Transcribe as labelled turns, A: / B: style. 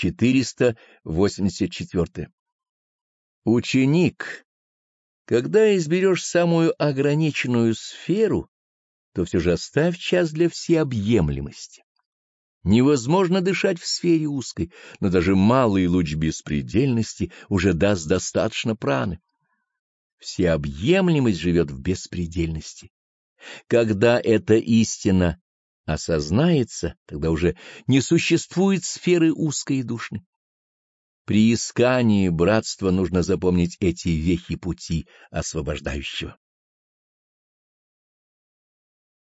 A: 484. Ученик, когда изберешь самую ограниченную сферу, то все же оставь час для всеобъемлемости. Невозможно дышать в сфере узкой, но даже малый луч беспредельности уже даст достаточно праны. Всеобъемлемость живет в беспредельности. Когда эта истина осознается, тогда уже не существует сферы узкой и душной. При искании братства нужно запомнить эти вехи пути освобождающего.